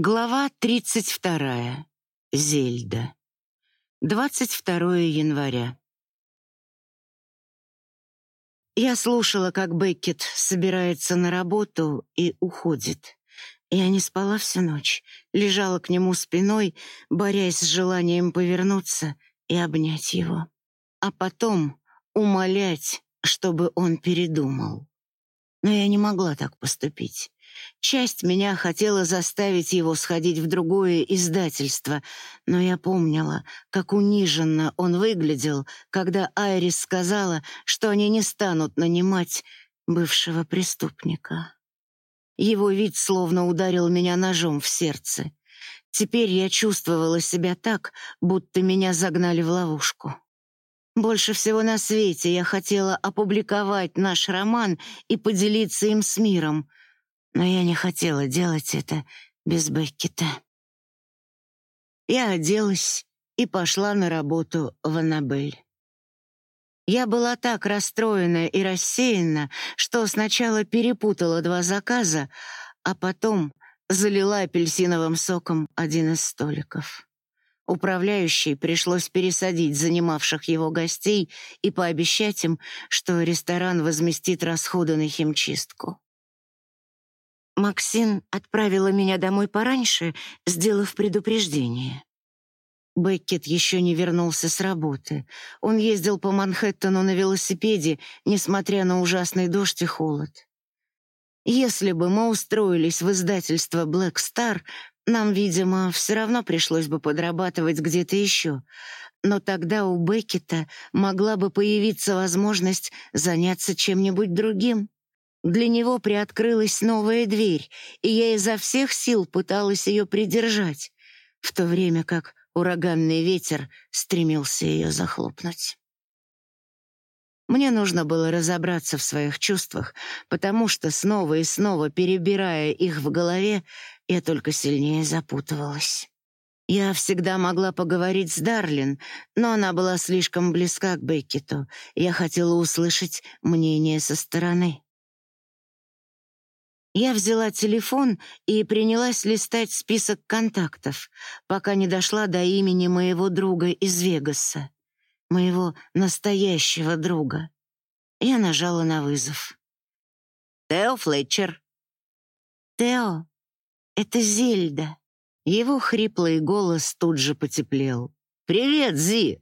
Глава 32. Зельда. 22 января. Я слушала, как Беккет собирается на работу и уходит. Я не спала всю ночь, лежала к нему спиной, борясь с желанием повернуться и обнять его. А потом умолять, чтобы он передумал. Но я не могла так поступить. Часть меня хотела заставить его сходить в другое издательство, но я помнила, как униженно он выглядел, когда Айрис сказала, что они не станут нанимать бывшего преступника. Его вид словно ударил меня ножом в сердце. Теперь я чувствовала себя так, будто меня загнали в ловушку. Больше всего на свете я хотела опубликовать наш роман и поделиться им с миром, но я не хотела делать это без Беккета. Я оделась и пошла на работу в Аннабель. Я была так расстроена и рассеяна, что сначала перепутала два заказа, а потом залила апельсиновым соком один из столиков. Управляющей пришлось пересадить занимавших его гостей и пообещать им, что ресторан возместит расходы на химчистку. Максин отправила меня домой пораньше, сделав предупреждение. Беккет еще не вернулся с работы. Он ездил по Манхэттену на велосипеде, несмотря на ужасный дождь и холод. Если бы мы устроились в издательство Black Star, нам, видимо, все равно пришлось бы подрабатывать где-то еще. Но тогда у Беккета могла бы появиться возможность заняться чем-нибудь другим. Для него приоткрылась новая дверь, и я изо всех сил пыталась ее придержать, в то время как ураганный ветер стремился ее захлопнуть. Мне нужно было разобраться в своих чувствах, потому что снова и снова, перебирая их в голове, я только сильнее запутывалась. Я всегда могла поговорить с Дарлин, но она была слишком близка к Беккету. Я хотела услышать мнение со стороны. Я взяла телефон и принялась листать список контактов, пока не дошла до имени моего друга из Вегаса, моего настоящего друга. Я нажала на вызов. «Тео Флетчер». «Тео, это Зельда». Его хриплый голос тут же потеплел. «Привет, Зи!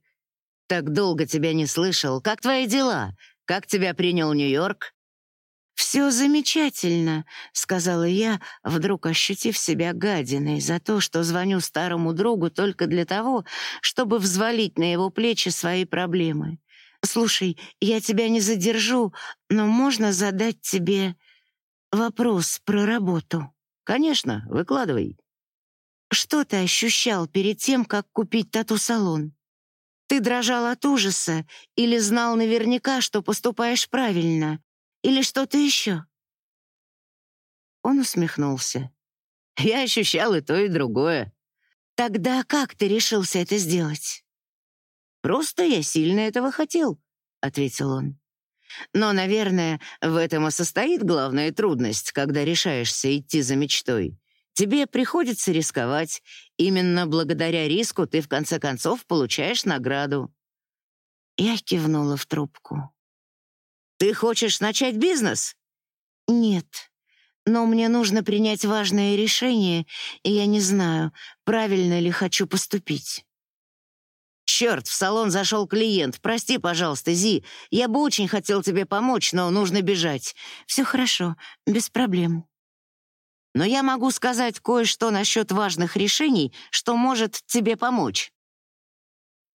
Так долго тебя не слышал. Как твои дела? Как тебя принял Нью-Йорк?» «Все замечательно», — сказала я, вдруг ощутив себя гадиной за то, что звоню старому другу только для того, чтобы взвалить на его плечи свои проблемы. «Слушай, я тебя не задержу, но можно задать тебе вопрос про работу?» «Конечно, выкладывай». «Что ты ощущал перед тем, как купить тату-салон? Ты дрожал от ужаса или знал наверняка, что поступаешь правильно?» Или что-то еще?» Он усмехнулся. «Я ощущал и то, и другое». «Тогда как ты решился это сделать?» «Просто я сильно этого хотел», — ответил он. «Но, наверное, в этом и состоит главная трудность, когда решаешься идти за мечтой. Тебе приходится рисковать. Именно благодаря риску ты, в конце концов, получаешь награду». Я кивнула в трубку. Ты хочешь начать бизнес? Нет. Но мне нужно принять важное решение, и я не знаю, правильно ли хочу поступить. Черт, в салон зашел клиент. Прости, пожалуйста, Зи. Я бы очень хотел тебе помочь, но нужно бежать. Все хорошо, без проблем. Но я могу сказать кое-что насчет важных решений, что может тебе помочь.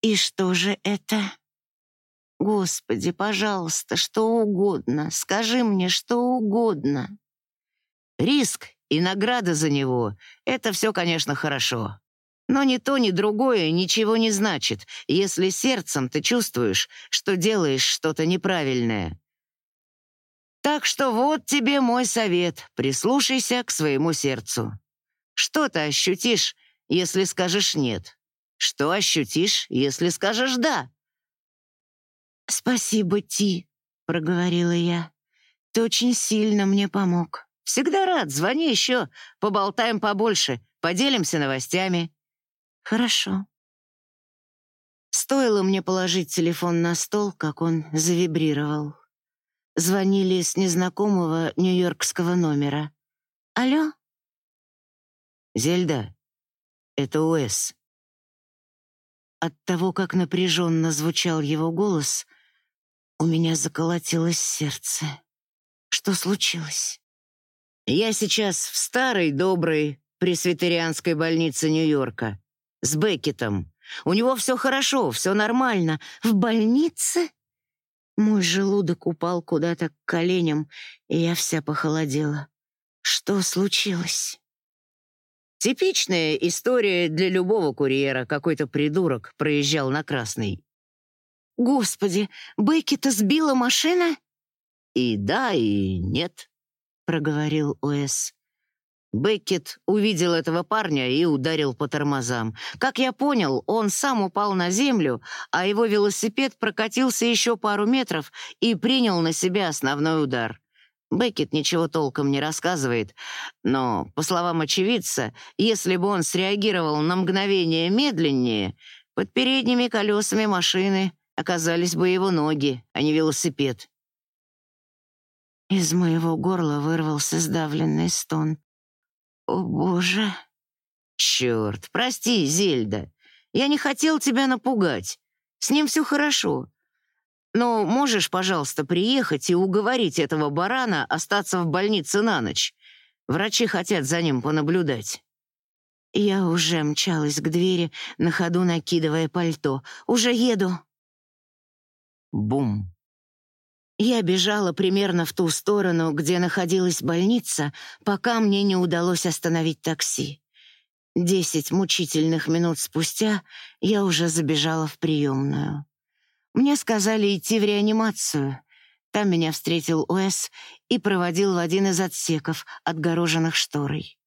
И что же это? Господи, пожалуйста, что угодно, скажи мне что угодно. Риск и награда за него — это все, конечно, хорошо. Но ни то, ни другое ничего не значит, если сердцем ты чувствуешь, что делаешь что-то неправильное. Так что вот тебе мой совет, прислушайся к своему сердцу. Что ты ощутишь, если скажешь «нет»? Что ощутишь, если скажешь «да»? «Спасибо, Ти», — проговорила я. «Ты очень сильно мне помог». «Всегда рад, звони еще, поболтаем побольше. Поделимся новостями». «Хорошо». Стоило мне положить телефон на стол, как он завибрировал. Звонили с незнакомого нью-йоркского номера. «Алло?» «Зельда, это Уэс». От того, как напряженно звучал его голос, у меня заколотилось сердце. Что случилось? «Я сейчас в старой, доброй, пресвитерианской больнице Нью-Йорка. С Беккетом. У него все хорошо, все нормально. В больнице?» Мой желудок упал куда-то к коленям, и я вся похолодела. Что случилось? Типичная история для любого курьера. Какой-то придурок проезжал на красный. Господи, Беккета сбила машина? И да, и нет, проговорил Уэс. Беккет увидел этого парня и ударил по тормозам. Как я понял, он сам упал на землю, а его велосипед прокатился еще пару метров и принял на себя основной удар. Беккет ничего толком не рассказывает, но, по словам очевидца, если бы он среагировал на мгновение медленнее, под передними колесами машины оказались бы его ноги, а не велосипед. Из моего горла вырвался сдавленный стон. «О, Боже!» «Черт, прости, Зельда. Я не хотел тебя напугать. С ним все хорошо. Но можешь, пожалуйста, приехать и уговорить этого барана остаться в больнице на ночь? Врачи хотят за ним понаблюдать». Я уже мчалась к двери, на ходу накидывая пальто. «Уже еду!» Бум! Я бежала примерно в ту сторону, где находилась больница, пока мне не удалось остановить такси. Десять мучительных минут спустя я уже забежала в приемную. Мне сказали идти в реанимацию. Там меня встретил Уэс и проводил в один из отсеков, отгороженных шторой.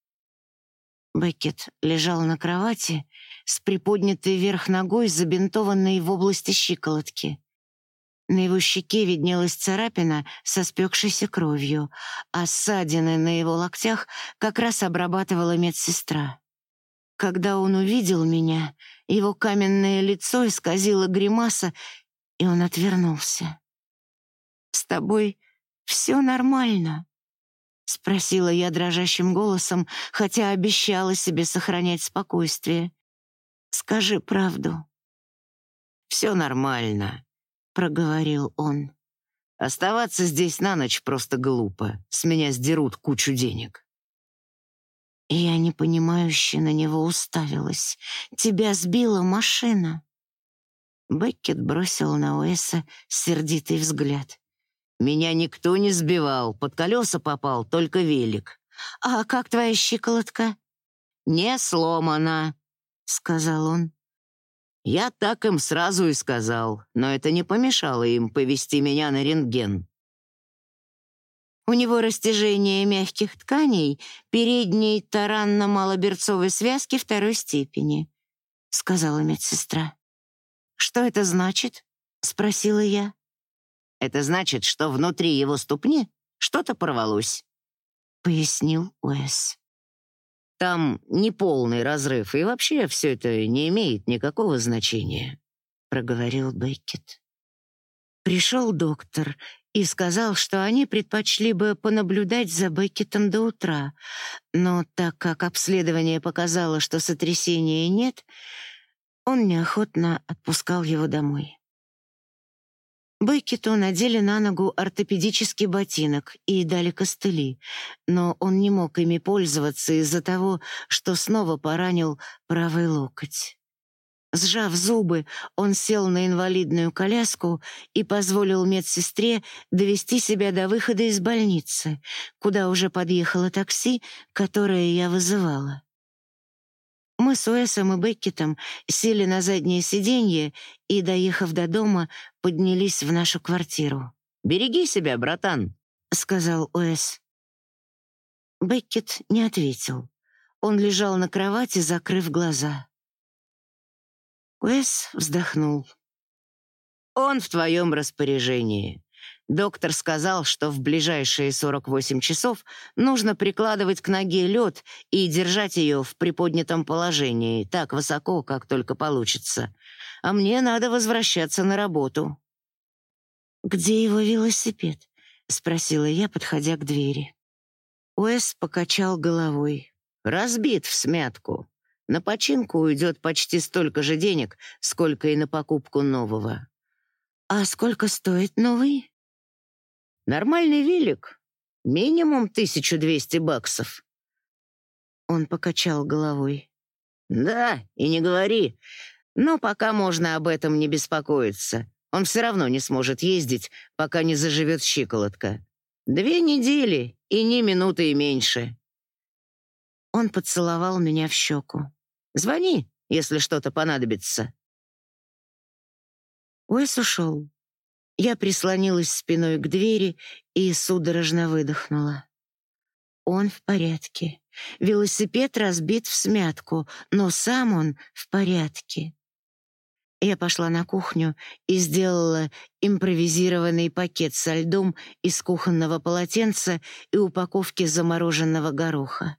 Беккет лежал на кровати с приподнятой вверх ногой, забинтованной в области щиколотки. На его щеке виднелась царапина со спекшейся кровью, а ссадины на его локтях как раз обрабатывала медсестра. Когда он увидел меня, его каменное лицо исказило гримаса, и он отвернулся. «С тобой все нормально?» — спросила я дрожащим голосом, хотя обещала себе сохранять спокойствие. «Скажи правду». «Все нормально», проговорил он. «Оставаться здесь на ночь просто глупо. С меня сдерут кучу денег». Я непонимающе на него уставилась. «Тебя сбила машина?» Беккет бросил на Уэса сердитый взгляд. «Меня никто не сбивал, под колеса попал только велик». «А как твоя щиколотка?» «Не сломана», — сказал он. Я так им сразу и сказал, но это не помешало им повести меня на рентген. У него растяжение мягких тканей передней таранно-малоберцовой связки второй степени, сказала медсестра. Что это значит? спросила я. Это значит, что внутри его ступни что-то порвалось, пояснил Уэс. Там неполный разрыв, и вообще все это не имеет никакого значения», — проговорил Беккет. Пришел доктор и сказал, что они предпочли бы понаблюдать за Беккетом до утра, но так как обследование показало, что сотрясения нет, он неохотно отпускал его домой. Беккету надели на ногу ортопедический ботинок и дали костыли, но он не мог ими пользоваться из-за того, что снова поранил правый локоть. Сжав зубы, он сел на инвалидную коляску и позволил медсестре довести себя до выхода из больницы, куда уже подъехало такси, которое я вызывала. Мы с Уэсом и Беккетом сели на заднее сиденье и, доехав до дома, поднялись в нашу квартиру. «Береги себя, братан», — сказал Уэс. Беккет не ответил. Он лежал на кровати, закрыв глаза. Уэс вздохнул. «Он в твоем распоряжении. Доктор сказал, что в ближайшие 48 часов нужно прикладывать к ноге лед и держать ее в приподнятом положении, так высоко, как только получится. А мне надо возвращаться на работу. «Где его велосипед?» — спросила я, подходя к двери. Уэс покачал головой. «Разбит в смятку. На починку уйдет почти столько же денег, сколько и на покупку нового». «А сколько стоит новый?» Нормальный велик. Минимум 1200 баксов. Он покачал головой. Да, и не говори. Но пока можно об этом не беспокоиться. Он все равно не сможет ездить, пока не заживет щиколотка. Две недели и ни минуты и меньше. Он поцеловал меня в щеку. Звони, если что-то понадобится. Уэс ушел. Я прислонилась спиной к двери и судорожно выдохнула. Он в порядке. Велосипед разбит в смятку, но сам он в порядке. Я пошла на кухню и сделала импровизированный пакет со льдом из кухонного полотенца и упаковки замороженного гороха.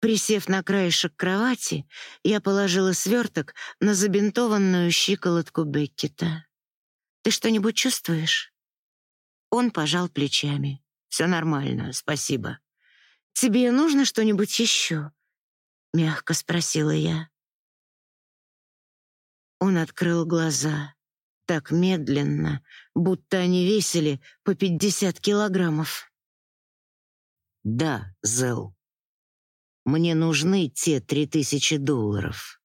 Присев на краешек кровати, я положила сверток на забинтованную щиколотку Беккета. Ты что-нибудь чувствуешь?» Он пожал плечами. «Все нормально, спасибо». «Тебе нужно что-нибудь еще?» — мягко спросила я. Он открыл глаза так медленно, будто они весили по пятьдесят килограммов. «Да, Зел, мне нужны те три тысячи долларов,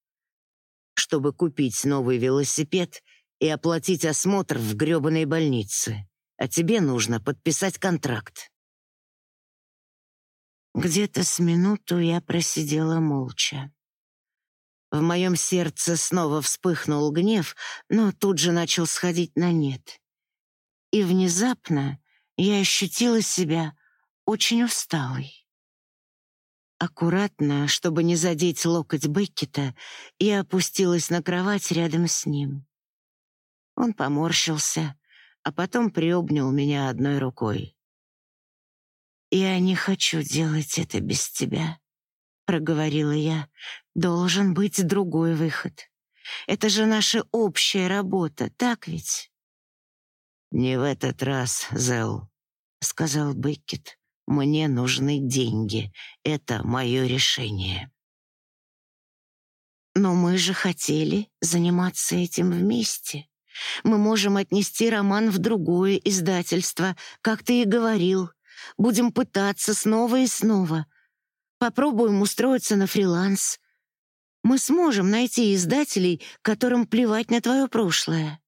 чтобы купить новый велосипед и оплатить осмотр в грёбаной больнице. А тебе нужно подписать контракт. Где-то с минуту я просидела молча. В моем сердце снова вспыхнул гнев, но тут же начал сходить на нет. И внезапно я ощутила себя очень усталой. Аккуратно, чтобы не задеть локоть Беккета, я опустилась на кровать рядом с ним. Он поморщился, а потом приобнял меня одной рукой. «Я не хочу делать это без тебя», — проговорила я. «Должен быть другой выход. Это же наша общая работа, так ведь?» «Не в этот раз, Зел», — сказал Беккет. «Мне нужны деньги. Это мое решение». «Но мы же хотели заниматься этим вместе», мы можем отнести роман в другое издательство, как ты и говорил. Будем пытаться снова и снова. Попробуем устроиться на фриланс. Мы сможем найти издателей, которым плевать на твое прошлое.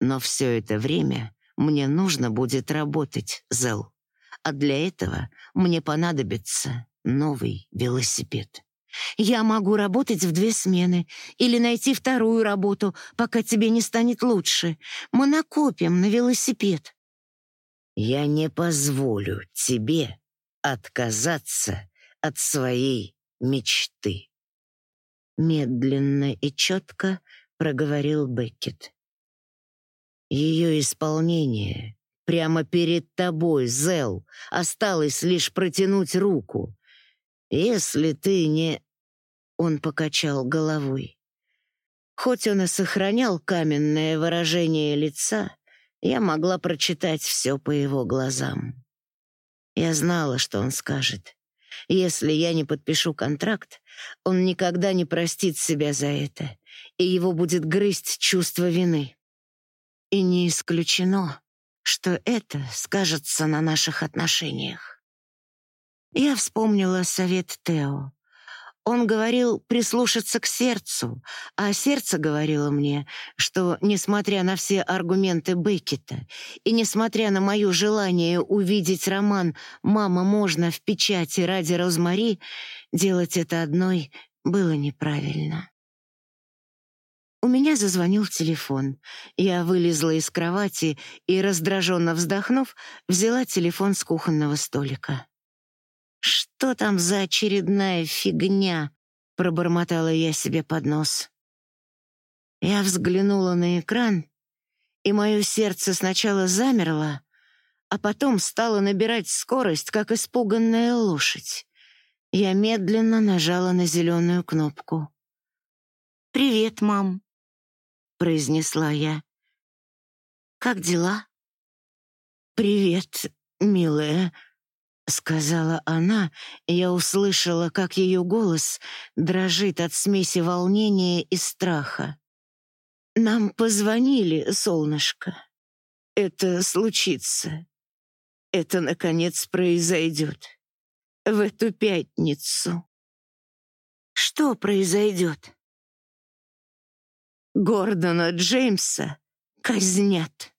Но все это время мне нужно будет работать, Зел. А для этого мне понадобится новый велосипед. Я могу работать в две смены или найти вторую работу, пока тебе не станет лучше. Мы накопим на велосипед. Я не позволю тебе отказаться от своей мечты. Медленно и четко проговорил Беккет. Ее исполнение прямо перед тобой, Зел, осталось лишь протянуть руку. Если ты не... Он покачал головой. Хоть он и сохранял каменное выражение лица, я могла прочитать все по его глазам. Я знала, что он скажет. Если я не подпишу контракт, он никогда не простит себя за это, и его будет грызть чувство вины. И не исключено, что это скажется на наших отношениях. Я вспомнила совет Тео. Он говорил прислушаться к сердцу, а сердце говорило мне, что, несмотря на все аргументы Беккета и несмотря на мое желание увидеть роман «Мама, можно» в печати ради Розмари, делать это одной было неправильно. У меня зазвонил телефон. Я вылезла из кровати и, раздраженно вздохнув, взяла телефон с кухонного столика. «Что там за очередная фигня?» — пробормотала я себе под нос. Я взглянула на экран, и мое сердце сначала замерло, а потом стала набирать скорость, как испуганная лошадь. Я медленно нажала на зеленую кнопку. «Привет, мам», — произнесла я. «Как дела?» «Привет, милая», — сказала она, я услышала, как ее голос дрожит от смеси волнения и страха. «Нам позвонили, солнышко. Это случится. Это, наконец, произойдет. В эту пятницу». «Что произойдет?» Гордона Джеймса казнят.